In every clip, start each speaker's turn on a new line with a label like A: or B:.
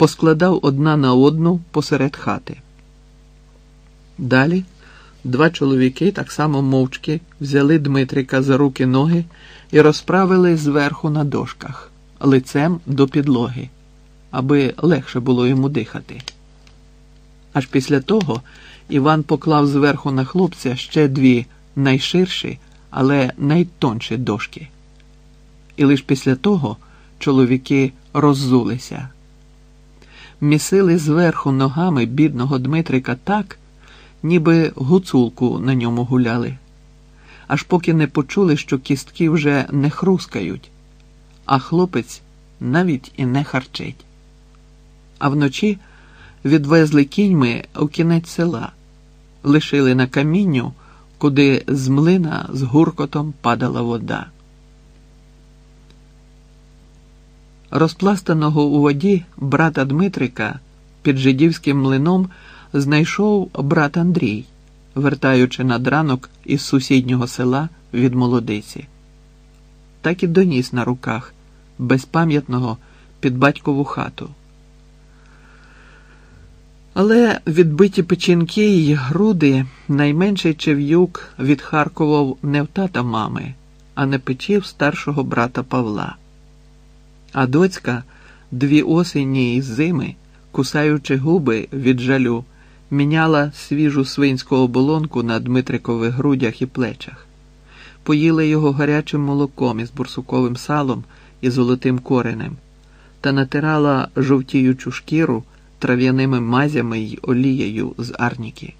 A: поскладав одна на одну посеред хати. Далі два чоловіки так само мовчки взяли Дмитрика за руки ноги і розправили зверху на дошках, лицем до підлоги, аби легше було йому дихати. Аж після того Іван поклав зверху на хлопця ще дві найширші, але найтонші дошки. І лише після того чоловіки роззулися. Місили зверху ногами бідного Дмитрика так, ніби гуцулку на ньому гуляли, аж поки не почули, що кістки вже не хрускають, а хлопець навіть і не харчить. А вночі відвезли кіньми у кінець села, лишили на камінню, куди з млина з гуркотом падала вода. Розпластаного у воді брата Дмитрика під жидівським млином знайшов брат Андрій, вертаючи над ранок із сусіднього села від молодиці. Так і доніс на руках безпам'ятного під батькову хату. Але відбиті печінки й груди найменший чев'юк відхаркував не в тата мами, а не печів старшого брата Павла. А доцька дві осені й зими, кусаючи губи від жалю, міняла свіжу свинську оболонку на Дмитрикових грудях і плечах, поїла його гарячим молоком із бурсуковим салом і золотим коренем та натирала жовтіючу шкіру трав'яними мазями й олією з арніки.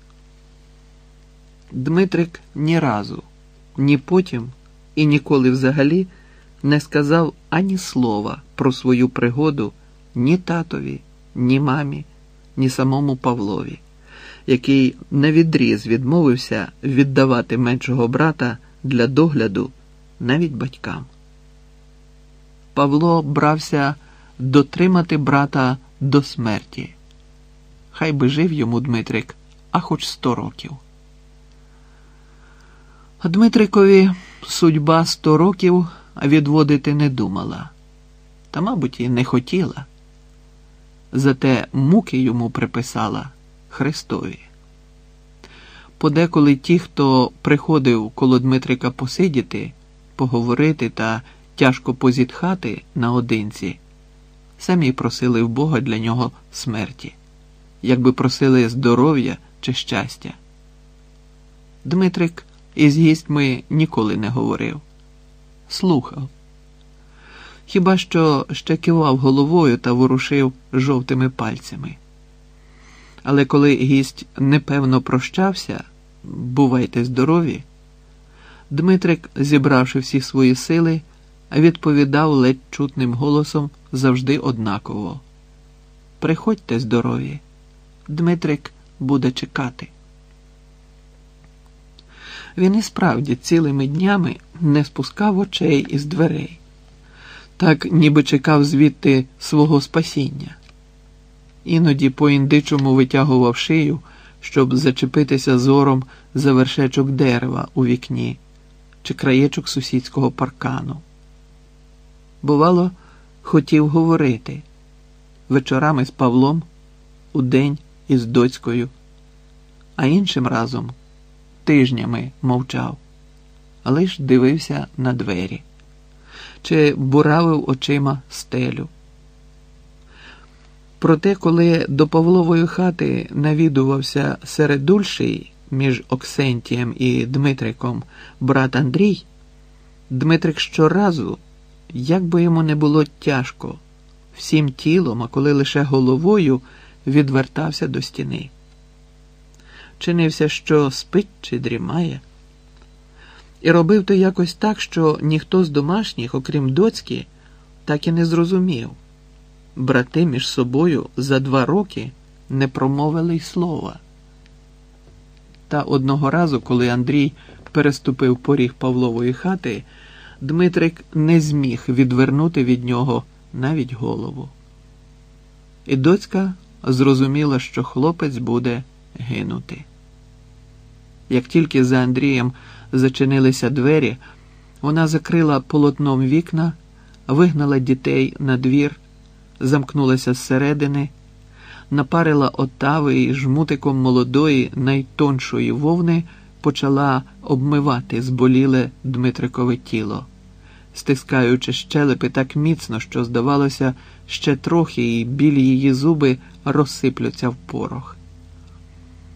A: Дмитрик ні разу, ні потім і ніколи взагалі не сказав ані слова про свою пригоду ні татові, ні мамі, ні самому Павлові, який навідріз відмовився віддавати меншого брата для догляду навіть батькам. Павло брався дотримати брата до смерті. Хай би жив йому Дмитрик, а хоч сто років. Дмитрикові судьба сто років відводити не думала, та, мабуть, і не хотіла. Зате муки йому приписала Христові. Подеколи ті, хто приходив коло Дмитрика посидіти, поговорити та тяжко позітхати наодинці, самі просили в Бога для нього смерті, якби просили здоров'я чи щастя. Дмитрик із гістьми ніколи не говорив, слухав. Хіба що ще кивав головою та ворушив жовтими пальцями. Але коли гість непевно прощався, бувайте здорові, Дмитрик, зібравши всі свої сили, відповідав ледь чутним голосом завжди однаково. Приходьте здорові, Дмитрик буде чекати. Він і справді цілими днями не спускав очей із дверей, так ніби чекав звідти свого спасіння. Іноді по індичому витягував шию, щоб зачепитися зором за вершечок дерева у вікні чи краєчок сусідського паркану. Бувало, хотів говорити вечорами з Павлом, удень із доцькою, а іншим разом тижнями мовчав, ж дивився на двері чи буравив очима стелю. Проте, коли до Павлової хати навідувався середульший між Оксентієм і Дмитриком брат Андрій, Дмитрик щоразу, як би йому не було тяжко, всім тілом, а коли лише головою відвертався до стіни. Чинився, що спить чи дрімає, і робив то якось так, що ніхто з домашніх, окрім доцьки, так і не зрозумів. Брати між собою за два роки не промовили й слова. Та одного разу, коли Андрій переступив поріг Павлової хати, Дмитрик не зміг відвернути від нього навіть голову. І доцька зрозуміла, що хлопець буде гинути. Як тільки за Андрієм зачинилися двері, вона закрила полотном вікна, вигнала дітей на двір замкнулася зсередини, напарила отави і жмутиком молодої, найтоншої вовни почала обмивати зболіле Дмитрикове тіло, стискаючи щелепи так міцно, що, здавалося, ще трохи і білі її зуби розсиплються в порох.